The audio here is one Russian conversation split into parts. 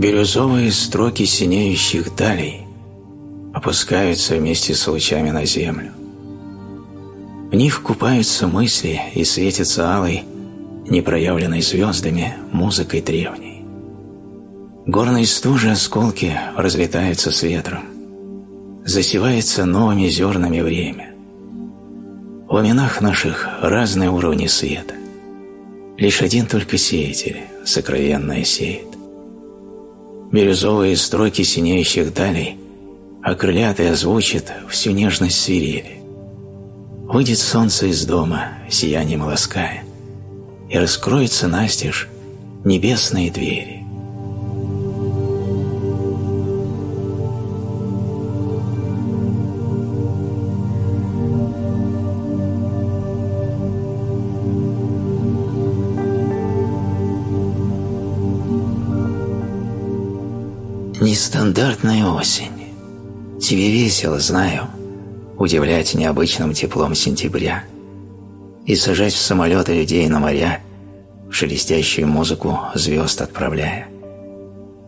Бирюзовые строки синеющих далей опускаются вместе с лучами на землю. В них купаются мысли и светятся алой, непроявленной звездами, музыкой древней. Горные стужи осколки разлетаются с ветром. Засевается новыми зернами время. В именах наших разные уровни света. Лишь один только сеятель сокровенное сеет. Бирюзовые строки синеющих далей окрылят и озвучат всю нежность свирели. Выйдет солнце из дома, сиянием лаская, и раскроются настежь небесные двери. Нестандартная осень. Тебе весело, знаю, удивлять необычным теплом сентября и сажать в самолеты людей на моря, в шелестящую музыку звезд отправляя.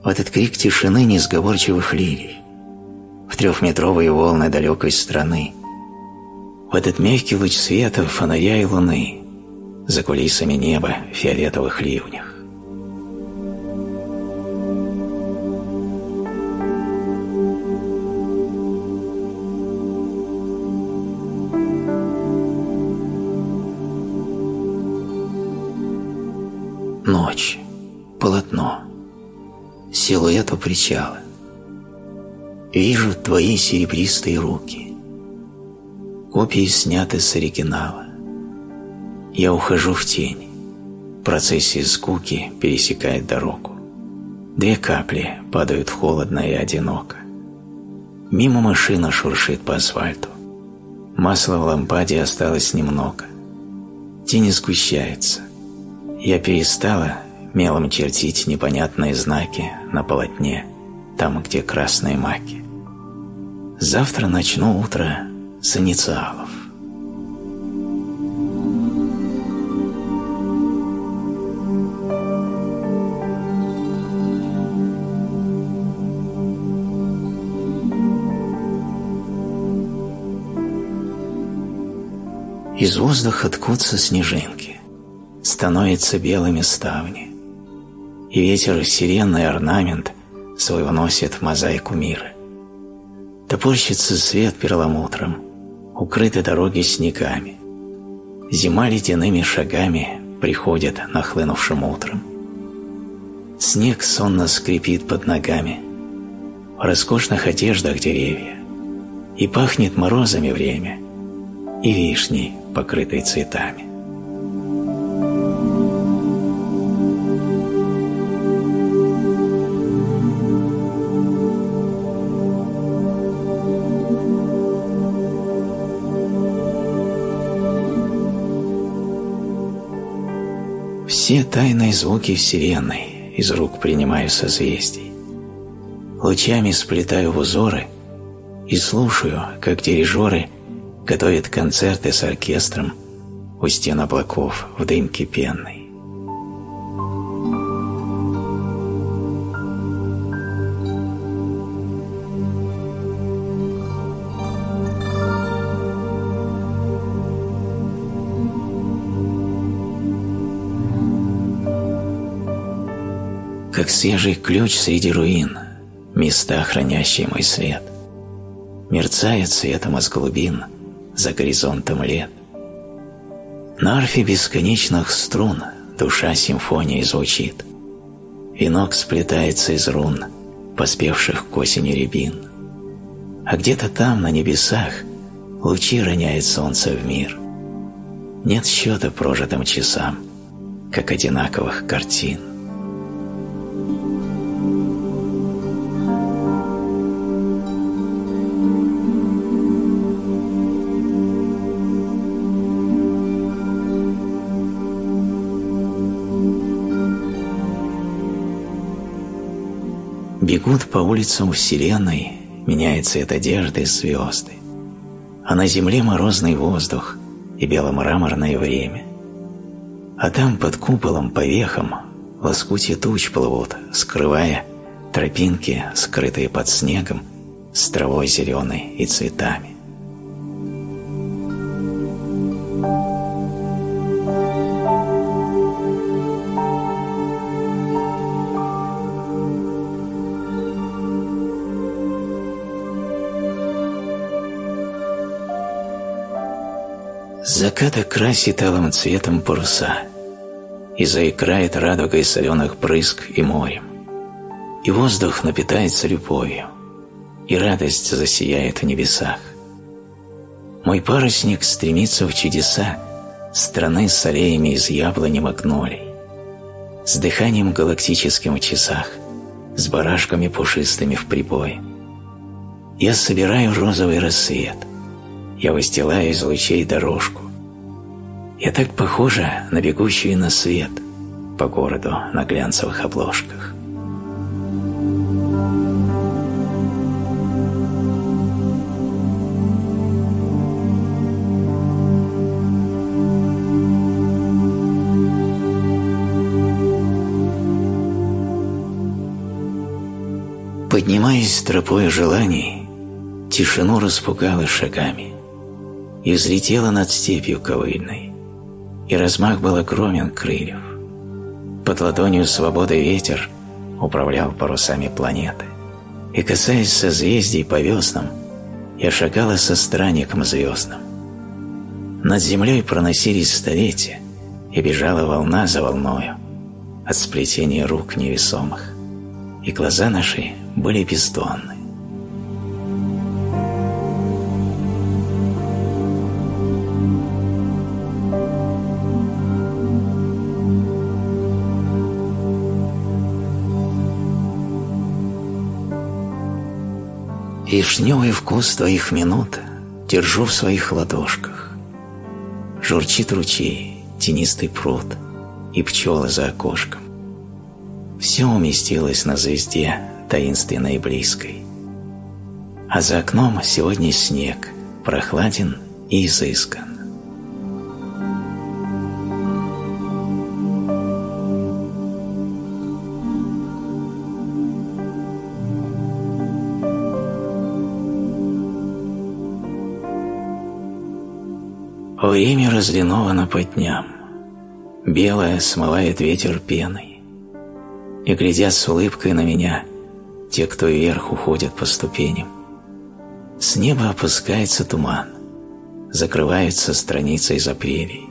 В этот крик тишины несговорчивых лирий, в трехметровые волны далекой страны, в этот мягкий луч света фонаря и луны, за кулисами неба в фиолетовых ливнях. Силуэт у причала. Вижу твои серебристые руки. Копии сняты с оригинала. Я ухожу в тень. Процессия скуки пересекает дорогу. Две капли падают холодно и одиноко. Мимо машина шуршит по асфальту. Масла в лампаде осталось немного. Тени сгущаются я перестала мелом чертить непонятные знаки на полотне, там, где красные маки. Завтра начну утро с инициалов. Из воздуха ткутся снежинки становятся белыми ставни, и ветер сиренный орнамент свой вносит в мозаику мира. Топорщится свет перламутром, укрыты дороги снегами. Зима ледяными шагами приходит нахлынувшим утром. Снег сонно скрипит под ногами, в роскошных одеждах деревья, и пахнет морозами время, и вишней, покрытой цветами. Все тайные звуки Вселенной из рук принимаю созвездий. Лучами сплетаю узоры и слушаю, как дирижеры готовят концерты с оркестром у стен облаков в дымке пенной. Как свежий ключ среди руин, места, хранящие мой след. Мерцает светом из глубин за горизонтом лет. На арфе бесконечных струн душа симфонии звучит. Венок сплетается из рун, поспевших к осени рябин. А где-то там, на небесах, лучи роняет солнце в мир. Нет счета прожитым часам, как одинаковых картин. Бегут по улицам Вселенной, меняет цвет одежды звезды. А на земле морозный воздух и беломраморное время. А там под куполом по вехам лоскути туч плывут, скрывая тропинки, скрытые под снегом, с травой зеленой и цветами. Заката красит алым цветом паруса и заиграет радугой соленых брызг и морем. И воздух напитается любовью, и радость засияет в небесах. Мой парусник стремится в чудеса страны с аллеями из яблони магнолий, с дыханием галактическим в часах, с барашками пушистыми в прибое. Я собираю розовый рассвет, я выстилаю из лучей дорожку, я так похожа на бегущую на свет по городу на глянцевых обложках. Поднимаясь тропой желаний, тишину распугала шагами и взлетела над степью ковыльной и размах был огромен крыльев. Под ладонью свободы ветер управлял парусами планеты. И касаясь созвездий по веснам, я шагала со странником звездным. Над землей проносились столетия, и бежала волна за волною от сплетения рук невесомых, и глаза наши были бездонны. Вишневый вкус твоих минут держу в своих ладошках. Журчит ручей, тенистый пруд и пчелы за окошком. Все уместилось на звезде таинственной и близкой. А за окном сегодня снег, прохладен и изыскан. Время разлиновано по дням, белое смывает ветер пеной, и глядят с улыбкой на меня те, кто вверх уходят по ступеням. С неба опускается туман, закрывается страница из апрелей.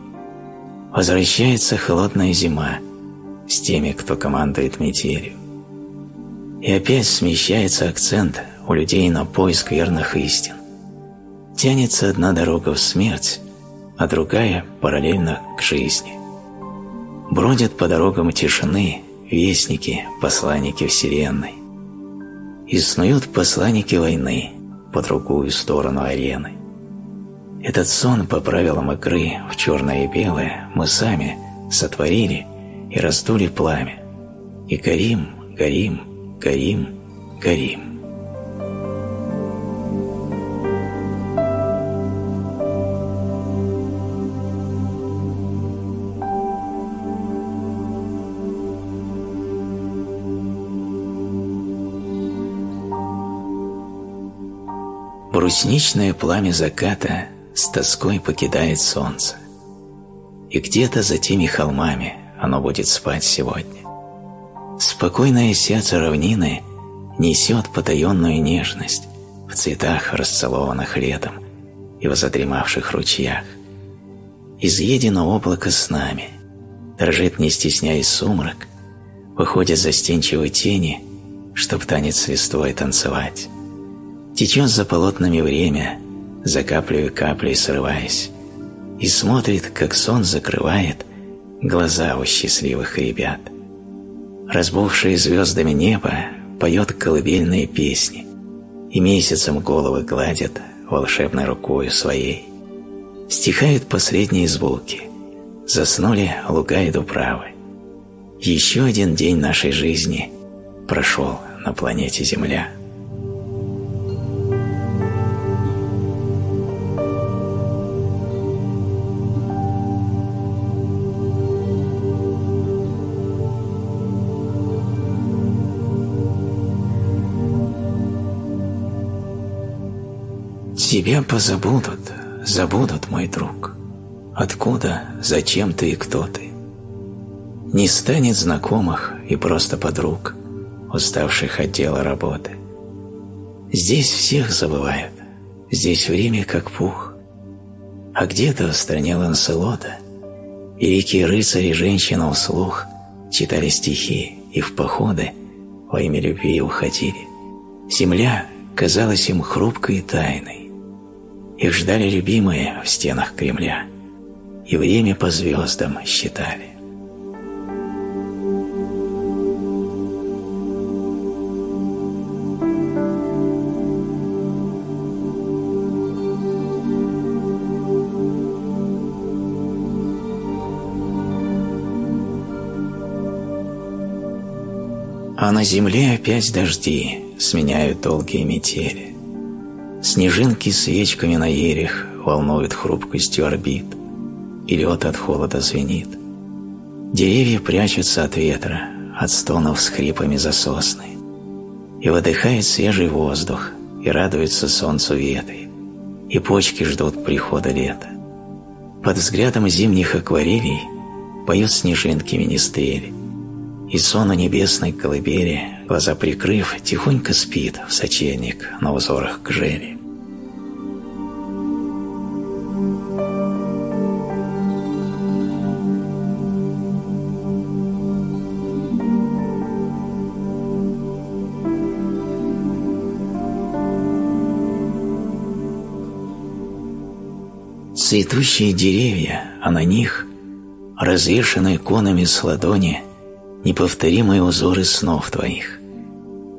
Возвращается холодная зима с теми, кто командует метелью. И опять смещается акцент у людей на поиск верных истин. Тянется одна дорога в смерть, а другая параллельно к жизни. Бродят по дорогам тишины вестники, посланники Вселенной. И снуют посланники войны по другую сторону арены. Этот сон по правилам игры в черное и белое мы сами сотворили и раздули пламя. И горим, горим, горим, горим. Брусничное пламя заката с тоской покидает солнце. И где-то за теми холмами оно будет спать сегодня. Спокойное сердце равнины несет потаенную нежность в цветах, расцелованных летом и в задремавших ручьях. Изъедено облако с нами, дрожит, не стесняясь сумрак, выходят застенчивые тени, чтоб танец листвой танцевать. Течет за полотнами время, за каплей каплей срываясь, и смотрит, как сон закрывает глаза у счастливых ребят. Разбухшие звездами небо поет колыбельные песни, и месяцем головы гладят волшебной рукою своей. Стихают последние звуки, заснули луга и дубравы. Еще один день нашей жизни прошел на планете Земля. Тебя позабудут, забудут, мой друг. Откуда, зачем ты и кто ты? Не станет знакомых и просто подруг, уставших от дела работы. Здесь всех забывают, здесь время как пух. А где-то в стране Ланселота великие рыцари женщина вслух читали стихи и в походы во имя любви уходили. Земля казалась им хрупкой и тайной. Их ждали любимые в стенах Кремля и время по звездам считали. А на земле опять дожди сменяют долгие метели. Снежинки свечками на ерях волнуют хрупкостью орбит, и лед от холода звенит. Деревья прячутся от ветра, от стонов с хрипами за сосны, и выдыхает свежий воздух, и радуется солнцу ветви, и почки ждут прихода лета. Под взглядом зимних акварелей поют снежинки министрели, и сон небесной колыбели, глаза прикрыв, тихонько спит в сочельник на узорах гжели. Цветущие деревья, а на них, развешаны иконами с ладони, неповторимые узоры снов твоих.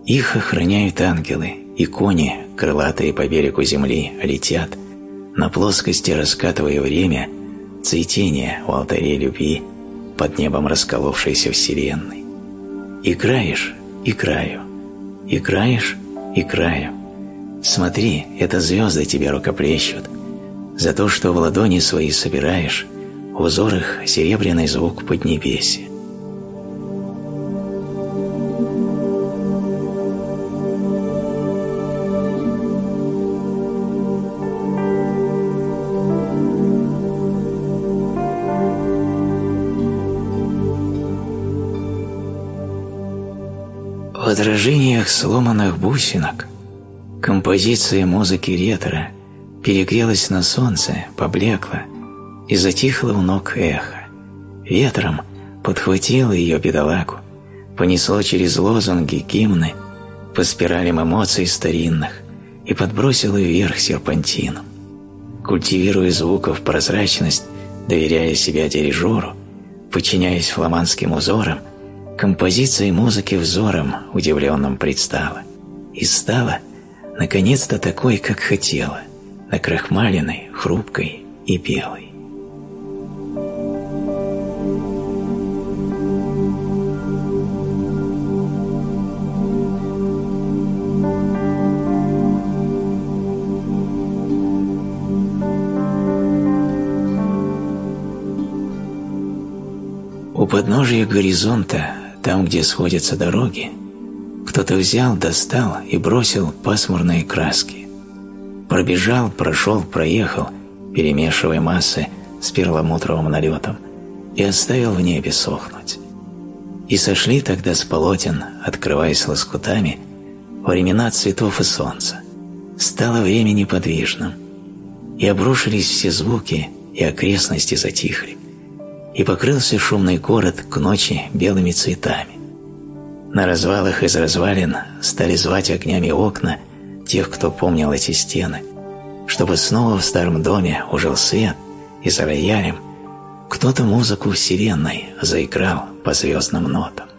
Их охраняют ангелы, и кони, крылатые по берегу земли, летят, на плоскости раскатывая время, цветение у алтарей любви под небом расколовшейся вселенной. Играешь – играю, играешь – играю. Смотри, это звезды тебе рукоплещут. За то, что в ладони свои собираешь, в узорах серебряный звук поднебесья. Отражениях сломанных бусинок композиция музыки ретро перегрелась на солнце, поблекла и затихла у ног эхо. Ветром подхватило ее бедолагу, понесло через лозунги, гимны, по спиралям эмоций старинных и подбросило вверх серпантином. Культивируя звуков прозрачность, доверяя себя дирижеру, подчиняясь фламандским узорам – композиция музыки взором удивленным предстала и стала, наконец-то, такой, как хотела, накрахмаленной, хрупкой и белой. У подножия горизонта там, где сходятся дороги, кто-то взял, достал и бросил пасмурные краски. Пробежал, прошел, проехал, перемешивая массы с перламутровым налетом, и оставил в небе сохнуть. И сошли тогда с полотен, открываясь лоскутами, времена цветов и солнца. Стало время неподвижным, и обрушились все звуки, и окрестности затихли и покрылся шумный город к ночи белыми цветами. На развалах из развалин стали звать огнями окна тех, кто помнил эти стены, чтобы снова в старом доме ужил свет, и за роялем кто-то музыку вселенной заиграл по звездным нотам.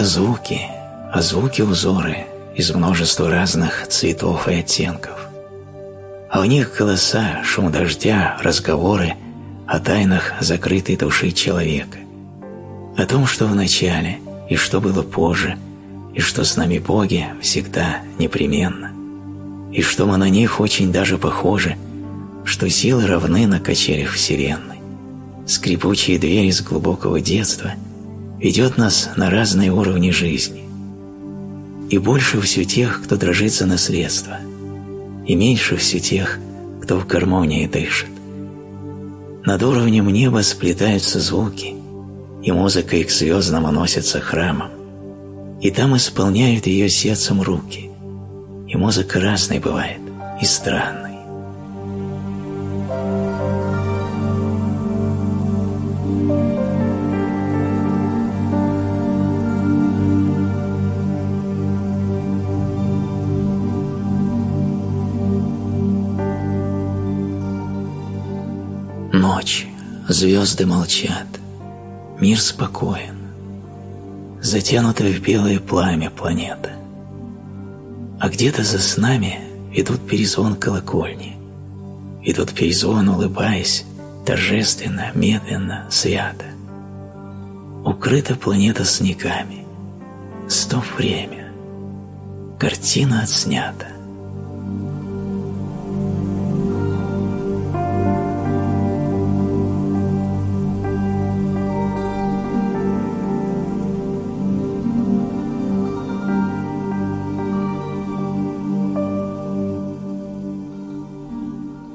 Это звуки, а звуки – узоры из множества разных цветов и оттенков. А у них голоса, шум дождя, разговоры о тайнах закрытой души человека, о том, что в начале и что было позже, и что с нами боги всегда непременно, и что мы на них очень даже похожи, что силы равны на качелях вселенной. Скрипучие двери с глубокого детства ведет нас на разные уровни жизни. И больше все тех, кто дрожит за наследство, и меньше все тех, кто в гармонии дышит. Над уровнем неба сплетаются звуки, и музыка их звездам уносится храмом, и там исполняют ее сердцем руки, и музыка разной бывает и странной. Звезды молчат, мир спокоен, затянутая в белое пламя планета. А где-то за снами идут перезвон колокольни, идут перезвон, улыбаясь, торжественно, медленно, свято. Укрыта планета снегами, стоп время, картина отснята.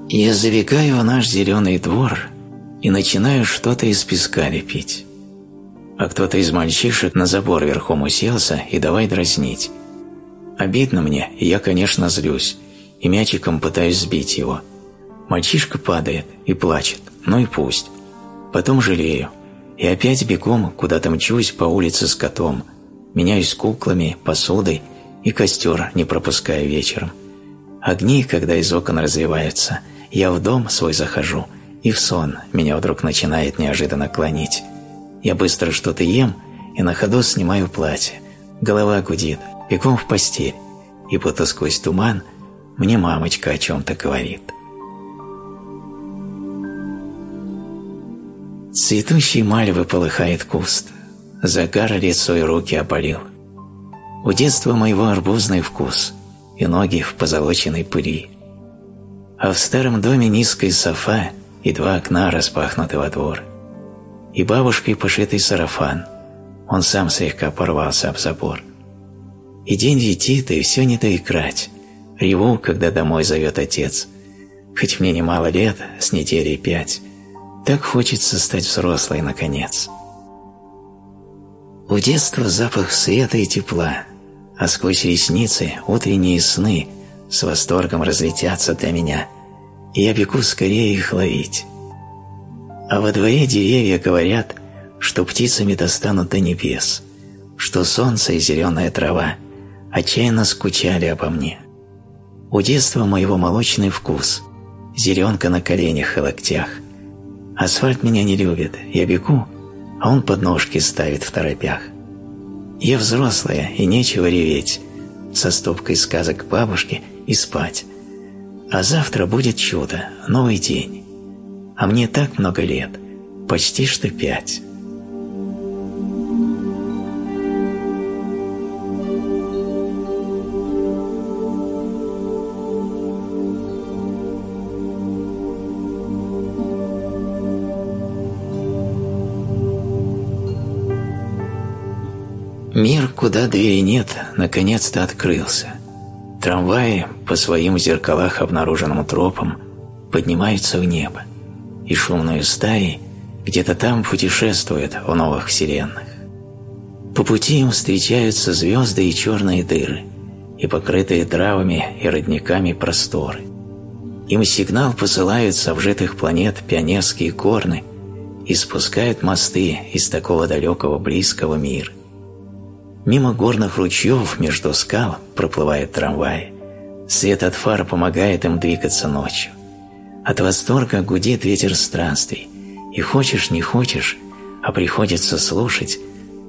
Я забегаю в наш зеленый двор и начинаю что-то из песка лепить. А кто-то из мальчишек на забор верхом уселся и давай дразнить. Обидно мне, и я, конечно, злюсь, и мячиком пытаюсь сбить его. Мальчишка падает и плачет, ну и пусть. Потом жалею, и опять бегом куда-то мчусь по улице с котом, меняюсь куклами, посудой и костер не пропускаю вечером. Огни, когда из окон развиваются – я в дом свой захожу, и в сон меня вдруг начинает неожиданно клонить. Я быстро что-то ем и на ходу снимаю платье. Голова гудит, бегом в постель, и будто сквозь туман мне мамочка о чем-то говорит. Цветущий мальвы полыхает куст, загар лицо и руки опалил. У детства моего арбузный вкус и ноги в позолоченной пыли а в старом доме низкая софа и два окна распахнуты во двор. И бабушкой пошитый сарафан, он сам слегка порвался об забор. И день летит, и все не доиграть. Реву, когда домой зовет отец. Хоть мне немало лет, с недели пять, так хочется стать взрослой наконец. У детства запах света и тепла, а сквозь ресницы утренние сны с восторгом разлетятся для меня, и я бегу скорее их ловить. А во дворе деревья говорят, что птицами достанут до небес, что солнце и зеленая трава отчаянно скучали обо мне. У детства моего молочный вкус, зеленка на коленях и локтях. Асфальт меня не любит, я бегу, а он подножки ставит в торопях. Я взрослая, и нечего реветь, со стопкой сказок бабушки и спать. А завтра будет чудо, новый день. А мне так много лет, почти что пять. Мир, куда двери нет, наконец-то открылся. Трамваи по своим в зеркалах обнаруженным тропам поднимаются в небо, и шумные стаи где-то там путешествуют в новых вселенных. По пути им встречаются звезды и черные дыры, и покрытые травами и родниками просторы. Им сигнал посылают с обжитых планет пионерские корны и спускают мосты из такого далекого близкого мира. Мимо горных ручьев между скал проплывает трамвай. Свет от фар помогает им двигаться ночью. От восторга гудит ветер странствий, и хочешь не хочешь, а приходится слушать,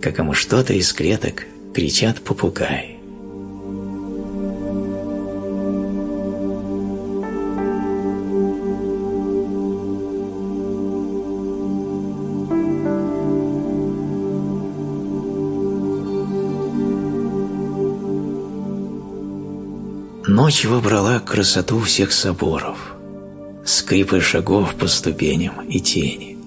как ему что-то из клеток кричат попугаи. Ночь выбрала красоту всех соборов, скрипы шагов по ступеням и тени,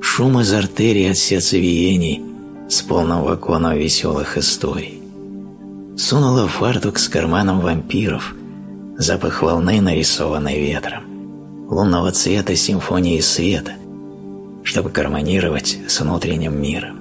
шум из артерий от сердцевиений с полным вагоном веселых историй. Сунула фартук с карманом вампиров, запах волны, нарисованной ветром, лунного цвета симфонии света, чтобы гармонировать с внутренним миром.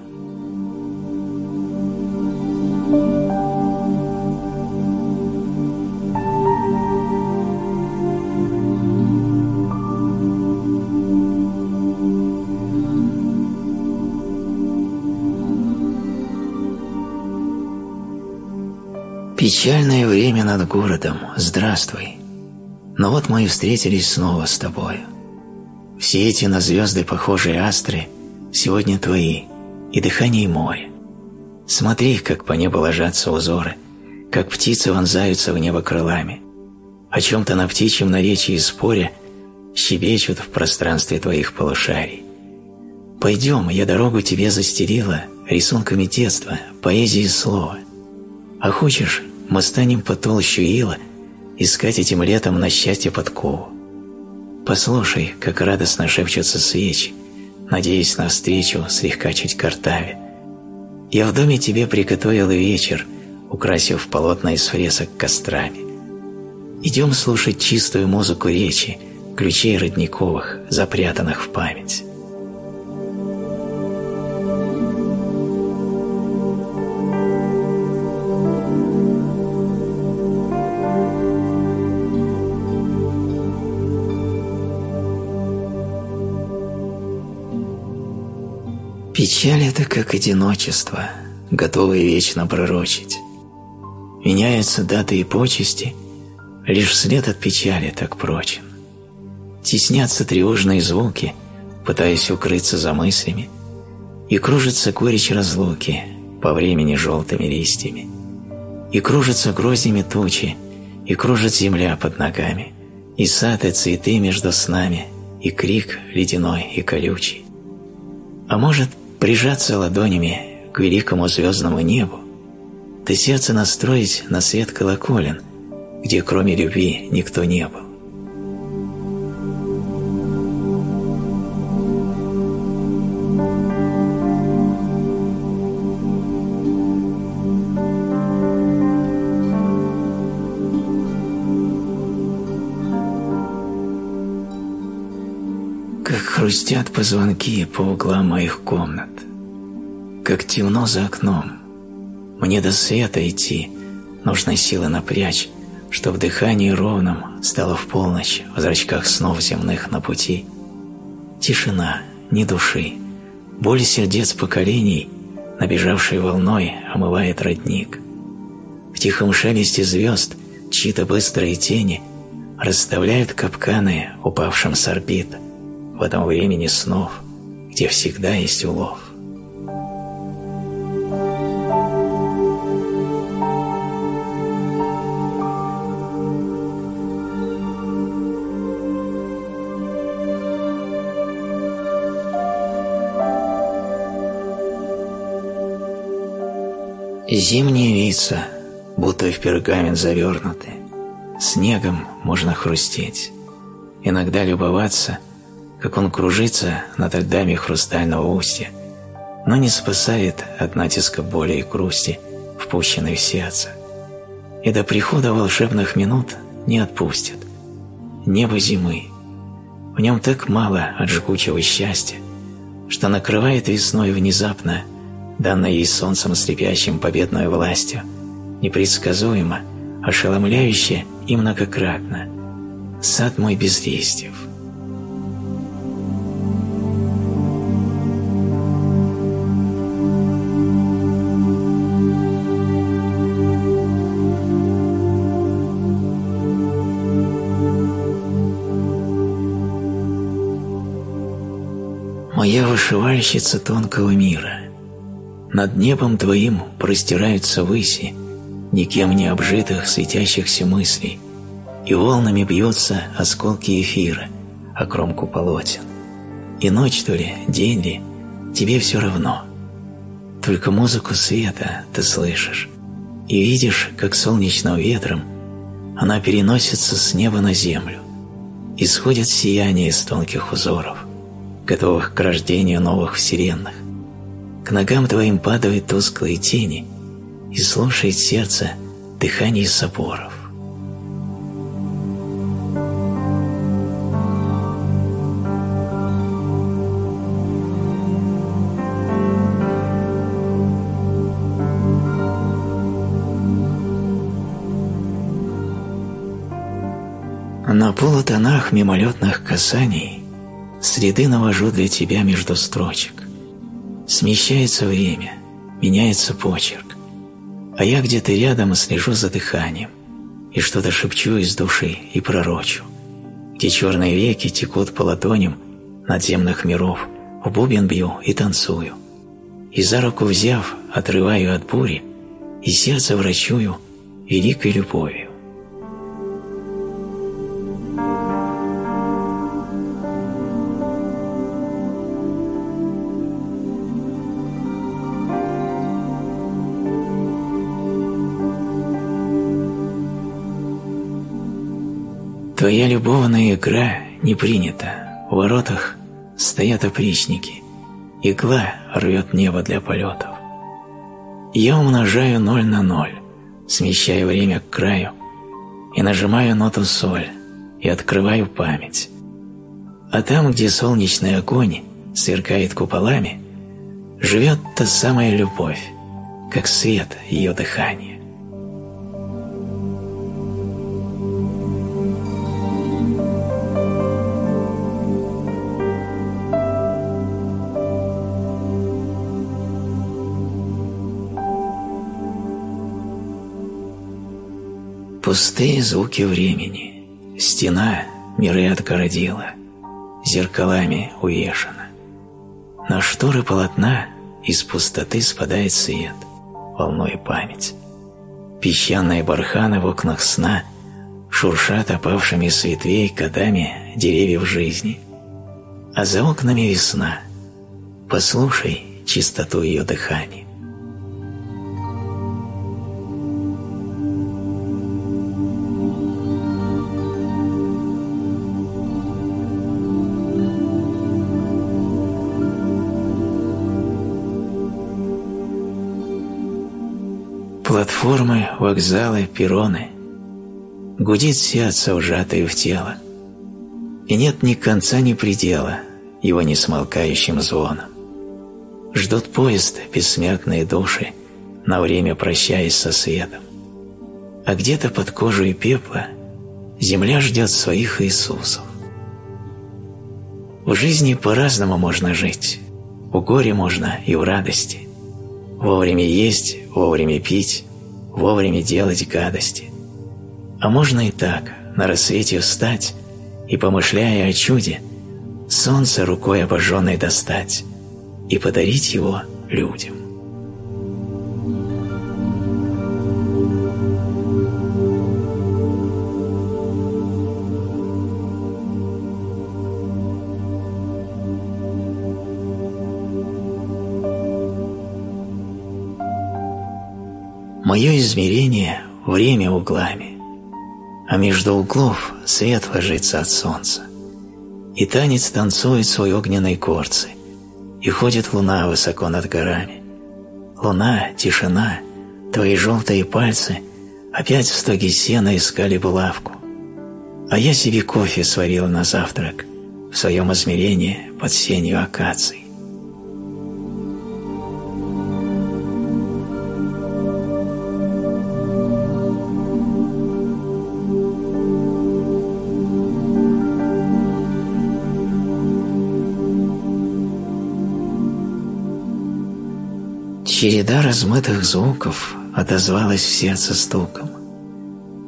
Печальное время над городом, здравствуй. Но вот мы и встретились снова с тобою. Все эти на звезды похожие астры сегодня твои, и дыхание море. Смотри, как по небу ложатся узоры, как птицы вонзаются в небо крылами. О чем-то на птичьем наречии споря щебечут в пространстве твоих полушарий. Пойдем, я дорогу тебе застелила рисунками детства, поэзией слова. А хочешь, мы станем по толщу ила искать этим летом на счастье подкову. Послушай, как радостно шепчутся свечи, надеясь на встречу слегка чуть картаве. Я в доме тебе приготовил вечер, украсив полотна из фресок кострами. Идем слушать чистую музыку речи, ключей родниковых, запрятанных в память. Печаль – это как одиночество, готовое вечно пророчить. Меняются даты и почести, лишь след от печали так прочен. Теснятся тревожные звуки, пытаясь укрыться за мыслями, и кружится горечь разлуки по времени желтыми листьями, и кружатся грознями тучи, и кружит земля под ногами, и сад и цветы между снами, и крик ледяной и колючий. А может, прижаться ладонями к великому звездному небу, ты сердце настроить на свет колоколен, где кроме любви никто не был. хрустят позвонки по углам моих комнат. Как темно за окном. Мне до света идти, нужно силы напрячь, чтоб дыхание ровным стало в полночь в зрачках снов земных на пути. Тишина, ни души, боль сердец поколений, набежавшей волной, омывает родник. В тихом шелесте звезд чьи-то быстрые тени расставляют капканы упавшим с орбит – в этом времени снов, где всегда есть улов. Зимние вица, будто в пергамент завернуты, снегом можно хрустеть, иногда любоваться – как он кружится над льдами хрустального устья, но не спасает от натиска боли и грусти, впущенной в сердце. И до прихода волшебных минут не отпустит. Небо зимы. В нем так мало от жгучего счастья, что накрывает весной внезапно, данной ей солнцем слепящим победной властью, непредсказуемо, ошеломляюще и многократно. Сад мой без листьев. Моя вышивальщица тонкого мира, над небом твоим простираются выси, никем не обжитых светящихся мыслей, и волнами бьются осколки эфира о кромку полотен. И ночь то ли, день ли, тебе все равно. Только музыку света ты слышишь и видишь, как солнечным ветром она переносится с неба на землю, исходит сияние из тонких узоров, готовых к рождению новых вселенных. Ногам твоим падают тусклые тени, и слушает сердце дыхание соборов. На полутонах мимолетных касаний Среды навожу для тебя между строчек. Смещается время, меняется почерк, А я где-то рядом слежу за дыханием И что-то шепчу из души и пророчу, Где черные реки текут по ладоням Надземных миров, в бубен бью и танцую, И за руку взяв, отрываю от бури И сердце врачую великой любовью. Любовная игра не принята. В воротах стоят опричники. Игла рвет небо для полетов. Я умножаю ноль на ноль, смещая время к краю, и нажимаю ноту соль, и открываю память. А там, где солнечный огонь сверкает куполами, живет та самая любовь, как свет ее дыхания. Пустые звуки времени, стена миры отгородила, зеркалами увешана. На шторы полотна из пустоты спадает свет, волной память. Песчаные барханы в окнах сна шуршат опавшими с ветвей годами деревьев жизни. А за окнами весна. Послушай чистоту ее дыхания. Платформы, вокзалы, перроны. Гудит сердце, ужатое в тело. И нет ни конца, ни предела его несмолкающим звоном. Ждут поезд бессмертные души, на время прощаясь со светом. А где-то под кожей пепла земля ждет своих Иисусов. В жизни по-разному можно жить, в горе можно и в радости – Вовремя есть, вовремя пить, вовремя делать гадости. А можно и так, на рассвете встать и, помышляя о чуде, солнце рукой обожженной достать и подарить его людям. Мое измерение – время углами, а между углов свет ложится от солнца. И танец танцует свой огненной корцы, и ходит луна высоко над горами. Луна, тишина, твои желтые пальцы опять в стоге сена искали булавку. А я себе кофе сварила на завтрак в своем измерении под сенью акаций. Череда размытых звуков отозвалась в сердце стуком,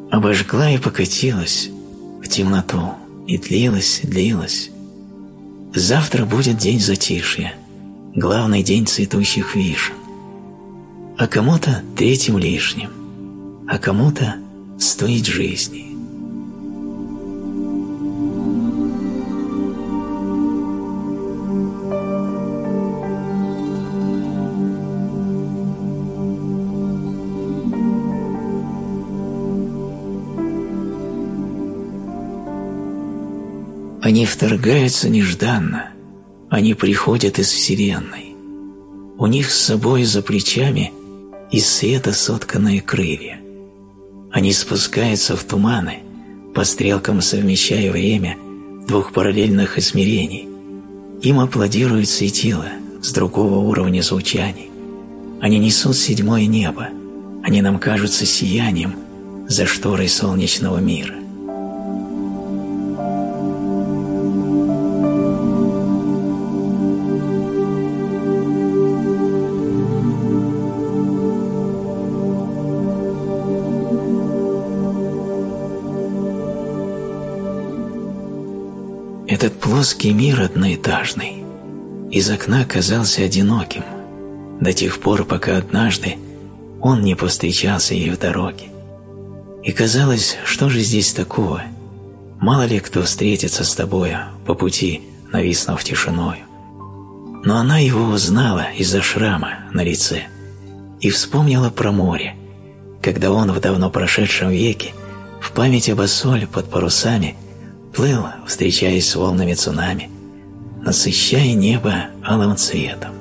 обожгла и покатилась в темноту, и длилась, длилась. Завтра будет день затишья, главный день цветущих вишен. А кому-то третьим лишним, а кому-то стоит жизни. Они вторгаются нежданно, они приходят из Вселенной. У них с собой за плечами из света сотканные крылья. Они спускаются в туманы, по стрелкам совмещая время двух параллельных измерений. Им аплодирует светило с другого уровня звучаний. Они несут седьмое небо, они нам кажутся сиянием за шторой солнечного мира. Плоский мир одноэтажный из окна казался одиноким до тех пор, пока однажды он не повстречался ей в дороге. И казалось, что же здесь такого? Мало ли кто встретится с тобою по пути, нависнув тишиною. Но она его узнала из-за шрама на лице и вспомнила про море, когда он в давно прошедшем веке в память об Ассоле под парусами плыл, встречаясь с волнами цунами, насыщая небо алым цветом.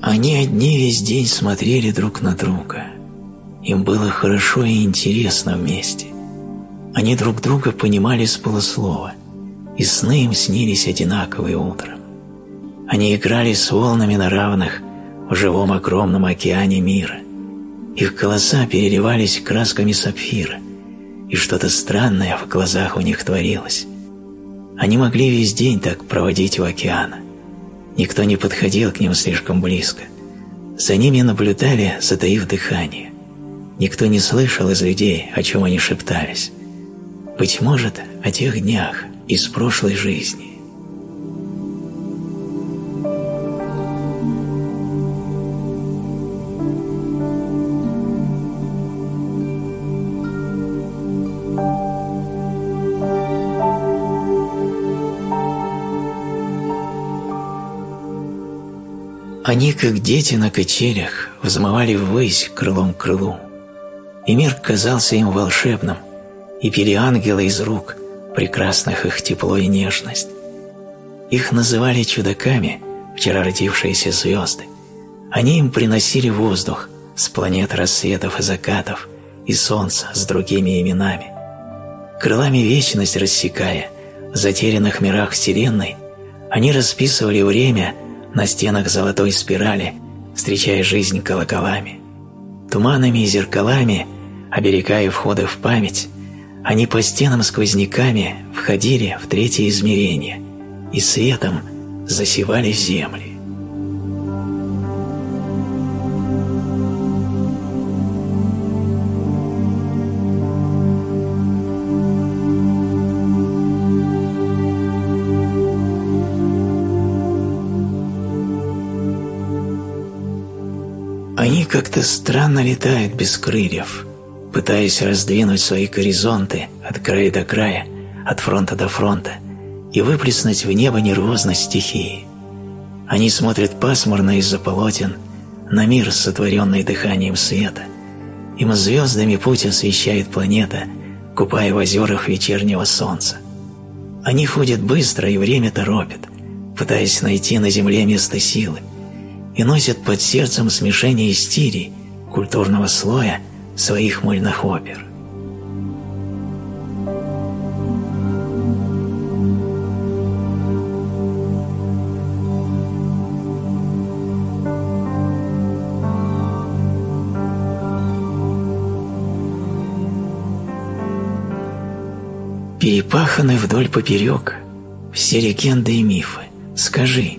Они одни весь день смотрели друг на друга. Им было хорошо и интересно вместе. Они друг друга понимали с полуслова, и сны им снились одинаковые утром. Они играли с волнами на равных в живом огромном океане мира. Их голоса переливались красками сапфира, и что-то странное в глазах у них творилось. Они могли весь день так проводить у океана. Никто не подходил к ним слишком близко. За ними наблюдали, затаив дыхание. Никто не слышал из людей, о чем они шептались. Быть может, о тех днях из прошлой жизни. Они, как дети на качелях, взмывали ввысь крылом к крылу, и мир казался им волшебным, и пили ангелы из рук, прекрасных их тепло и нежность. Их называли чудаками, вчера родившиеся звезды. Они им приносили воздух с планет рассветов и закатов, и солнца с другими именами. Крылами вечность рассекая, в затерянных мирах Вселенной, они расписывали время на стенах золотой спирали, встречая жизнь колоколами. Туманами и зеркалами, оберегая входы в память, они по стенам сквозняками входили в третье измерение и светом засевали земли. Они как-то странно летают без крыльев, пытаясь раздвинуть свои горизонты от края до края, от фронта до фронта, и выплеснуть в небо нервозность стихии. Они смотрят пасмурно из-за полотен на мир, сотворенный дыханием света. Им звездами путь освещает планета, купая в озерах вечернего солнца. Они ходят быстро и время торопят, пытаясь найти на земле место силы, и носят под сердцем смешение стилей, культурного слоя своих мыльных опер. Перепаханы вдоль поперек все легенды и мифы. Скажи,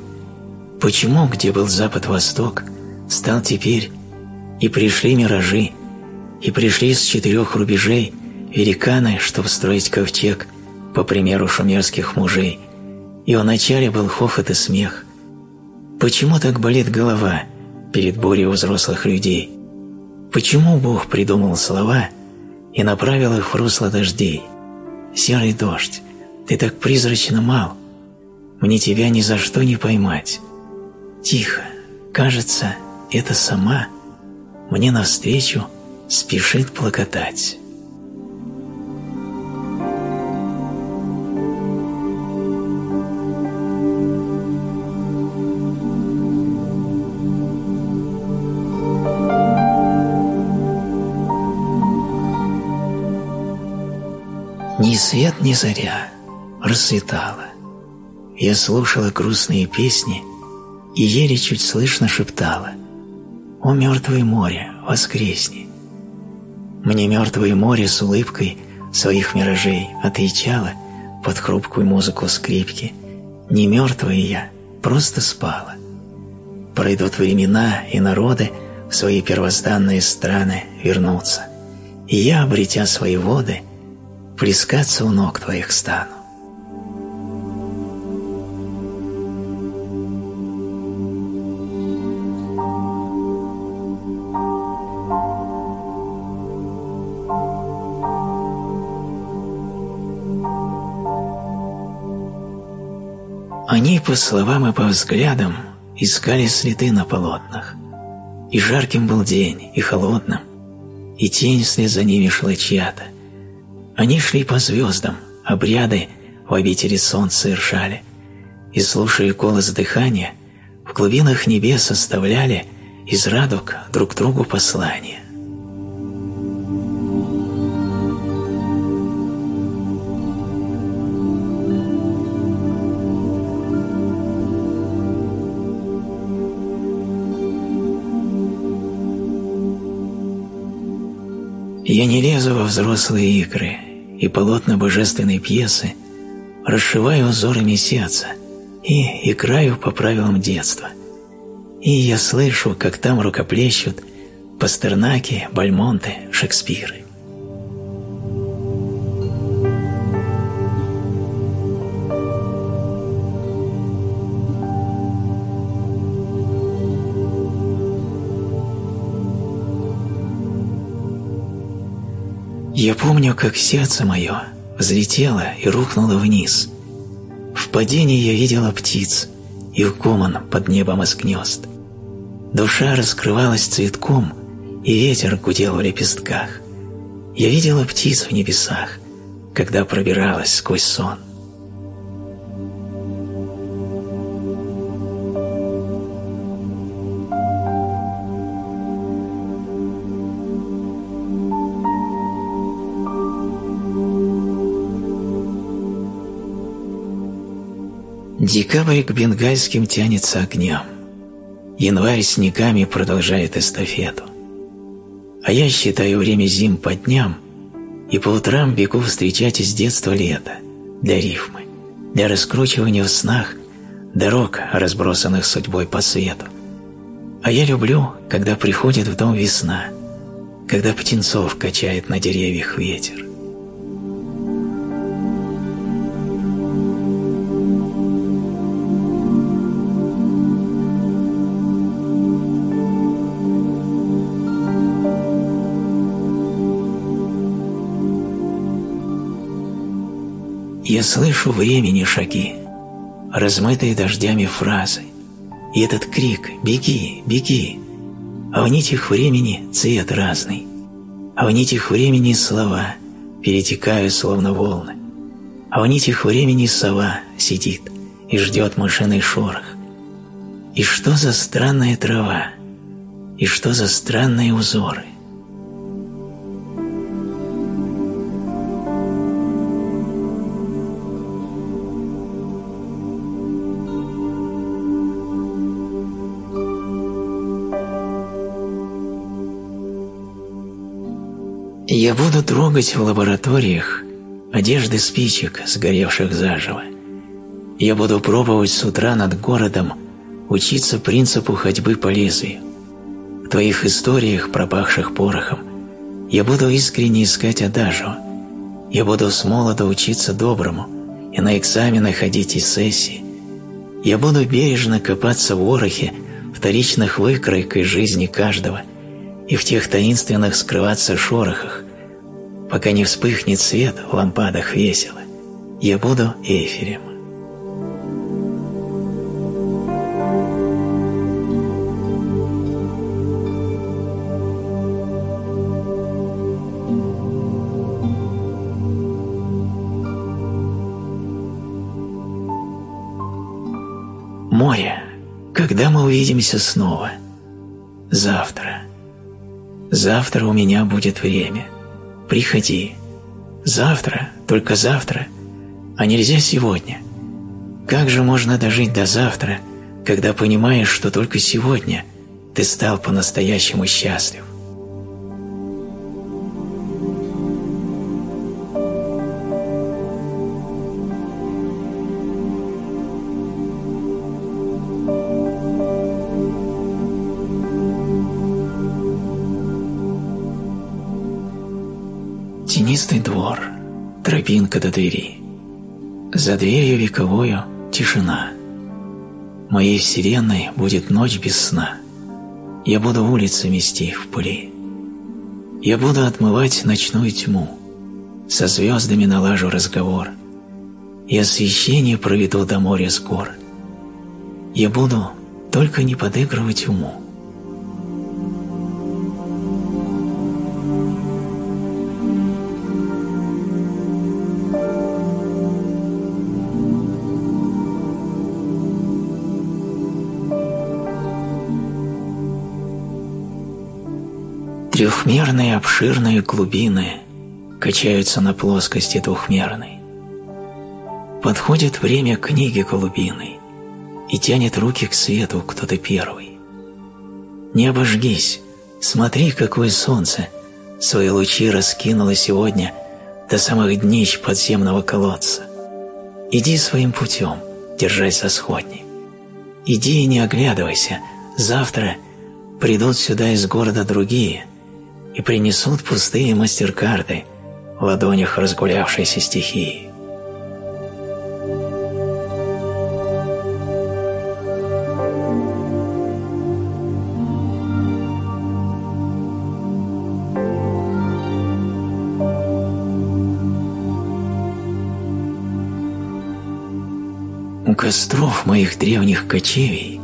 почему, где был запад-восток, стал теперь, и пришли миражи, и пришли с четырех рубежей великаны, чтобы строить ковчег, по примеру шумерских мужей, и вначале был хохот и смех. Почему так болит голова перед бурей взрослых людей? Почему Бог придумал слова и направил их в русло дождей? серый дождь, ты так призрачно мал, мне тебя ни за что не поймать. Тихо, кажется, это сама мне навстречу спешит плакатать. Ни свет, ни заря рассветало. Я слушала грустные песни, и еле чуть слышно шептала «О, мертвое море, воскресни!» Мне мертвое море с улыбкой своих миражей отвечало под хрупкую музыку скрипки «Не мертвая я, просто спала». Пройдут времена, и народы в свои первозданные страны вернутся, и я, обретя свои воды, плескаться у ног твоих стану. По словам и по взглядам искали следы на полотнах. И жарким был день, и холодным, и тень вслед за ними шла чья-то. Они шли по звездам, обряды в обители солнца совершали, и, слушая голос дыхания, в глубинах небес оставляли из радуг друг другу послания. Я не лезу во взрослые игры и полотна божественной пьесы, расшиваю узорами сердца и играю по правилам детства. И я слышу, как там рукоплещут Пастернаки, Бальмонты, Шекспиры. Я помню, как сердце мое взлетело и рухнуло вниз. В падении я видела птиц, их гомон под небом из гнезд. Душа раскрывалась цветком, и ветер гудел в лепестках. Я видела птиц в небесах, когда пробиралась сквозь сон. Декабрь к бенгальским тянется огням. Январь снегами продолжает эстафету. А я считаю время зим по дням и по утрам бегу встречать из детства лето для рифмы, для раскручивания в снах дорог, разбросанных судьбой по свету. А я люблю, когда приходит в дом весна, когда птенцов качает на деревьях ветер. Я слышу времени шаги, размытые дождями фразы, и этот крик «Беги, беги!» А в нитях времени цвет разный, а в нитях времени слова перетекают словно волны, а в нитях времени сова сидит и ждет мышиный шорох. И что за странная трава, и что за странные узоры – Я буду трогать в лабораториях одежды спичек, сгоревших заживо. Я буду пробовать с утра над городом учиться принципу ходьбы по лезвию. В твоих историях, пропахших порохом, я буду искренне искать адажу. Я буду с молода учиться доброму и на экзамены ходить из сессии. Я буду бережно копаться в ворохе вторичных выкройкой жизни каждого – и в тех таинственных скрываться шорохах, пока не вспыхнет свет в лампадах весело, я буду эфирем. Море, когда мы увидимся снова? Завтра. Завтра у меня будет время. Приходи. Завтра, только завтра, а нельзя сегодня. Как же можно дожить до завтра, когда понимаешь, что только сегодня ты стал по-настоящему счастлив? Тропинка до двери. За дверью вековою тишина. Моей вселенной будет ночь без сна. Я буду улицы мести в пыли. Я буду отмывать ночную тьму. Со звездами налажу разговор. И освещение проведу до моря с гор. Я буду только не подыгрывать уму. Трехмерные обширные глубины качаются на плоскости двухмерной. Подходит время книги голубиной и тянет руки к свету кто-то первый. Не обожгись, смотри, какое солнце свои лучи раскинуло сегодня до самых днищ подземного колодца. Иди своим путем, держась за сходни. Иди и не оглядывайся, завтра придут сюда из города другие – и принесут пустые мастер-карты в ладонях разгулявшейся стихии. У костров моих древних кочевий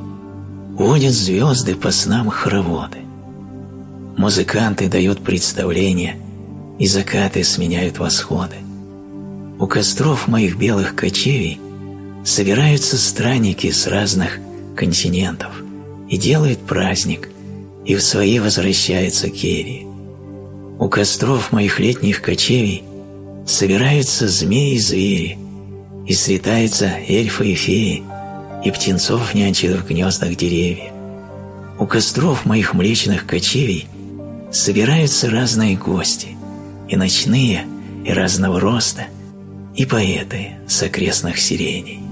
водят звезды по снам хороводы. Музыканты дают представления, и закаты сменяют восходы. У костров моих белых кочевий собираются странники с разных континентов и делают праздник, и в свои возвращаются керии. У костров моих летних кочевий собираются змеи и звери, и светаются эльфы и феи, и птенцов нянчат в гнездах деревья. У костров моих млечных кочевий собираются разные гости, и ночные, и разного роста, и поэты с окрестных сиреней.